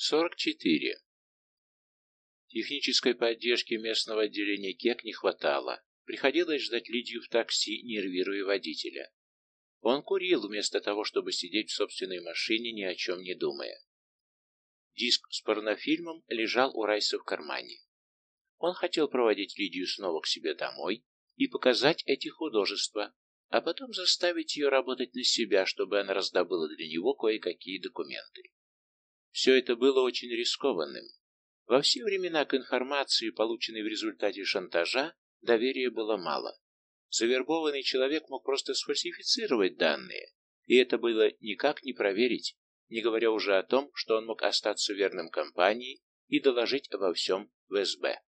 44. Технической поддержки местного отделения КЕК не хватало. Приходилось ждать Лидию в такси, нервируя водителя. Он курил вместо того, чтобы сидеть в собственной машине, ни о чем не думая. Диск с порнофильмом лежал у Райса в кармане. Он хотел проводить Лидию снова к себе домой и показать эти художества, а потом заставить ее работать на себя, чтобы она раздобыла для него кое-какие документы. Все это было очень рискованным. Во все времена к информации, полученной в результате шантажа, доверия было мало. Завербованный человек мог просто сфальсифицировать данные, и это было никак не проверить, не говоря уже о том, что он мог остаться верным компании и доложить обо всем в СБ.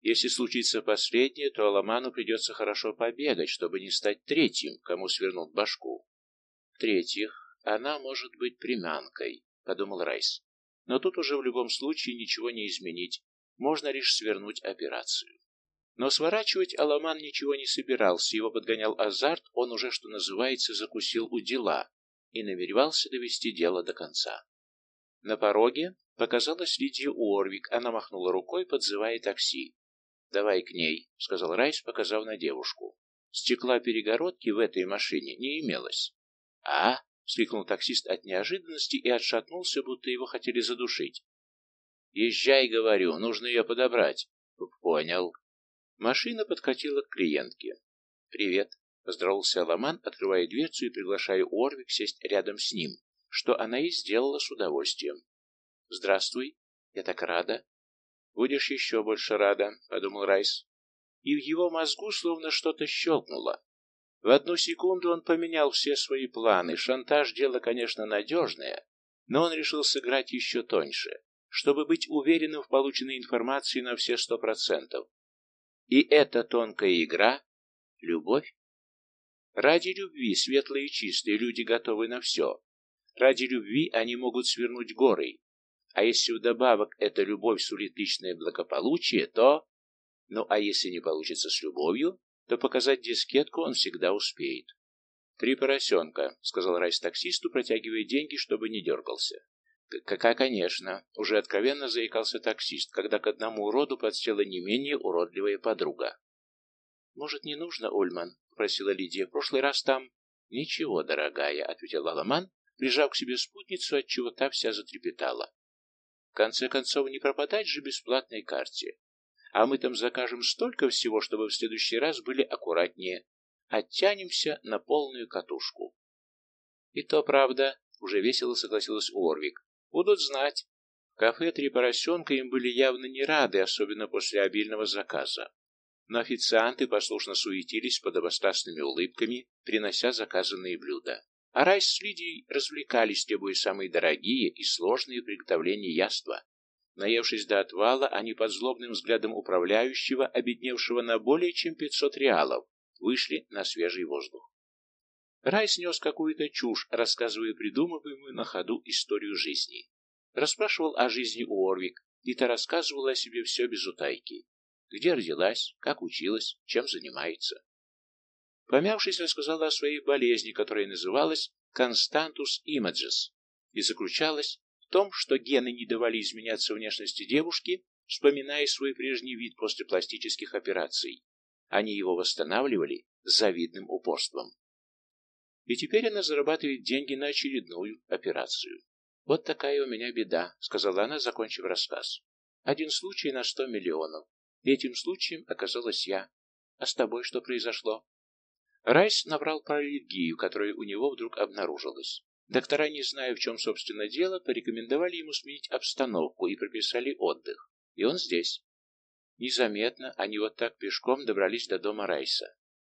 Если случится последнее, то Аламану придется хорошо побегать, чтобы не стать третьим, кому свернут башку. В-третьих, она может быть приманкой, подумал Райс. Но тут уже в любом случае ничего не изменить, можно лишь свернуть операцию. Но сворачивать Аламан ничего не собирался, его подгонял азарт, он уже, что называется, закусил у дела и намеревался довести дело до конца. На пороге показалась Лидия Уорвик, она махнула рукой, подзывая такси. «Давай к ней», — сказал Райс, показав на девушку. Стекла перегородки в этой машине не имелось. «А?» — вскрикнул таксист от неожиданности и отшатнулся, будто его хотели задушить. «Езжай, — говорю, — нужно ее подобрать». «Понял». Машина подкатила к клиентке. «Привет», — поздоровался Аламан, открывая дверцу и приглашая Уорвик сесть рядом с ним, что она и сделала с удовольствием. «Здравствуй, я так рада». «Будешь еще больше рада», — подумал Райс. И в его мозгу словно что-то щелкнуло. В одну секунду он поменял все свои планы. Шантаж — дело, конечно, надежное, но он решил сыграть еще тоньше, чтобы быть уверенным в полученной информации на все сто процентов. И эта тонкая игра — любовь. Ради любви, светлые и чистые, люди готовы на все. Ради любви они могут свернуть горы. А если вдобавок эта любовь сулит личное благополучие, то... Ну, а если не получится с любовью, то показать дискетку он всегда успеет. «Три поросенка», — сказал Райс таксисту, протягивая деньги, чтобы не дергался. Какая, конечно, уже откровенно заикался таксист, когда к одному уроду подсела не менее уродливая подруга. «Может, не нужно, Ульман?» — просила Лидия. «В прошлый раз там...» «Ничего, дорогая», — ответил Аламан, прижав к себе спутницу, отчего та вся затрепетала. «В конце концов, не пропадать же бесплатной карте. А мы там закажем столько всего, чтобы в следующий раз были аккуратнее. Оттянемся на полную катушку». «И то правда», — уже весело согласилась Уорвик. Будут знать. В кафе «Три поросенка» им были явно не рады, особенно после обильного заказа. Но официанты послушно суетились под обостасными улыбками, принося заказанные блюда. А Райс с Лидией развлекались, требуя самые дорогие и сложные приготовления яства. Наевшись до отвала, они под злобным взглядом управляющего, обедневшего на более чем 500 реалов, вышли на свежий воздух. Рай снес какую-то чушь, рассказывая придумываемую на ходу историю жизни. Расспрашивал о жизни Уорвик, и та рассказывала о себе все без утайки. Где родилась, как училась, чем занимается. Помявшись, рассказала о своей болезни, которая называлась Константус Имаджес, и заключалась том, что гены не давали изменяться внешности девушки, вспоминая свой прежний вид после пластических операций. Они его восстанавливали с завидным упорством. И теперь она зарабатывает деньги на очередную операцию. «Вот такая у меня беда», — сказала она, закончив рассказ. «Один случай на сто миллионов. И этим случаем оказалась я. А с тобой что произошло?» Райс набрал про аллергию, которая у него вдруг обнаружилась. Доктора, не зная, в чем, собственно, дело, порекомендовали ему сменить обстановку и прописали отдых. И он здесь. Незаметно они вот так пешком добрались до дома Райса.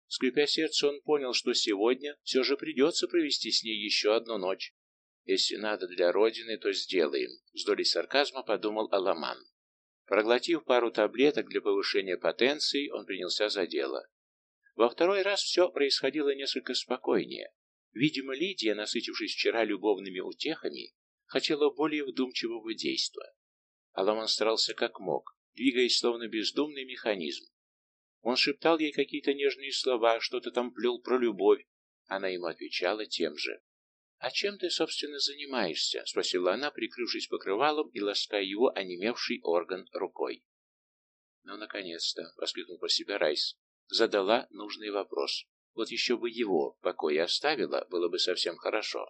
Скрипя сердце, он понял, что сегодня все же придется провести с ней еще одну ночь. Если надо для Родины, то сделаем, с долей сарказма подумал Аламан. Проглотив пару таблеток для повышения потенции, он принялся за дело. Во второй раз все происходило несколько спокойнее. Видимо, Лидия, насытившись вчера любовными утехами, хотела более вдумчивого действия. Аламан старался как мог, двигаясь словно бездумный механизм, он шептал ей какие-то нежные слова, что-то там плел про любовь. Она ему отвечала тем же. «А чем ты, собственно, занимаешься?» — спросила она, прикрывшись покрывалом и лаская его онемевший орган рукой. «Ну, наконец-то!» — воскликнул про себя Райс. Задала нужный вопрос. Вот еще бы его в покое оставила, было бы совсем хорошо.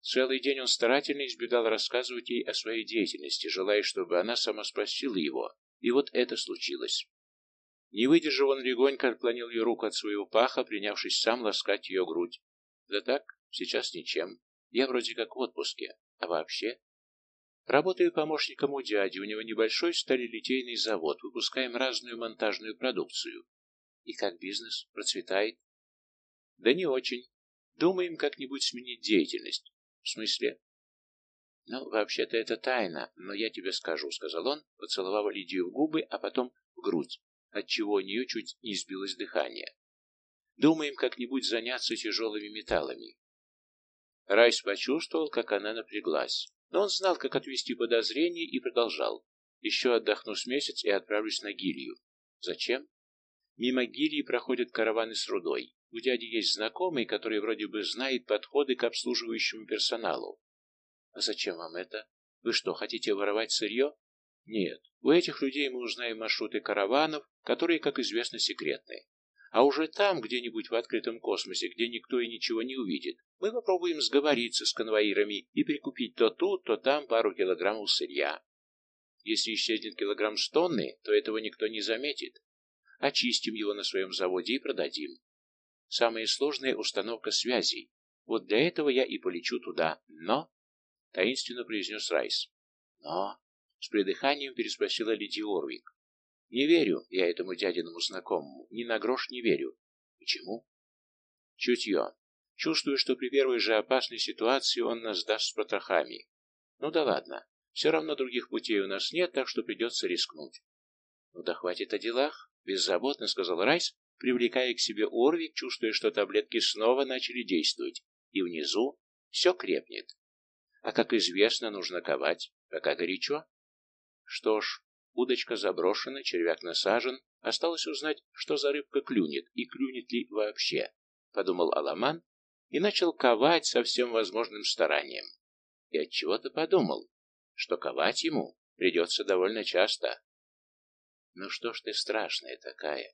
Целый день он старательно избегал рассказывать ей о своей деятельности, желая, чтобы она сама спросила его, и вот это случилось. Не выдержав, он легонько отклонил ее руку от своего паха, принявшись сам ласкать ее грудь. Да так, сейчас ничем. Я вроде как в отпуске. А вообще? Работаю помощником у дяди, у него небольшой сталелитейный завод, выпускаем разную монтажную продукцию. И как бизнес? Процветает? Да не очень. Думаем как-нибудь сменить деятельность. В смысле? Ну, вообще-то это тайна, но я тебе скажу, сказал он, поцеловав Лидию в губы, а потом в грудь отчего у нее чуть не сбилось дыхание. Думаем как-нибудь заняться тяжелыми металлами. Райс почувствовал, как она напряглась, но он знал, как отвести подозрение и продолжал. Еще отдохну с месяц и отправлюсь на Гилью. Зачем? Мимо Гильи проходят караваны с рудой. У дяди есть знакомый, который вроде бы знает подходы к обслуживающему персоналу. А зачем вам это? Вы что, хотите воровать сырье? Нет, у этих людей мы узнаем маршруты караванов, которые, как известно, секретны. А уже там, где-нибудь в открытом космосе, где никто и ничего не увидит, мы попробуем сговориться с конвоирами и прикупить то тут, то там пару килограммов сырья. Если исчезнет килограмм с тонны, то этого никто не заметит. Очистим его на своем заводе и продадим. Самая сложная установка связей. Вот для этого я и полечу туда. Но... Таинственно произнес Райс. Но... С придыханием переспросила Лидия Орвик. Не верю я этому дядиному знакомому, ни на грош не верю. Почему? Чутье. Чувствую, что при первой же опасной ситуации он нас даст с потрохами. Ну да ладно, все равно других путей у нас нет, так что придется рискнуть. Ну да хватит о делах, беззаботно сказал Райс, привлекая к себе Орвик, чувствуя, что таблетки снова начали действовать, и внизу все крепнет. А как известно, нужно ковать, пока горячо. Что ж, Удочка заброшена, червяк насажен. Осталось узнать, что за рыбка клюнет и клюнет ли вообще, подумал Аламан и начал ковать со всем возможным старанием. И от чего то подумал, что ковать ему придется довольно часто. Ну что ж ты страшная такая,